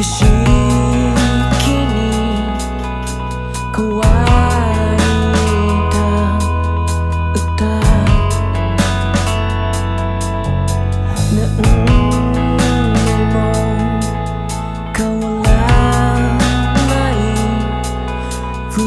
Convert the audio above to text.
景色に乾いた歌何にも変わらない古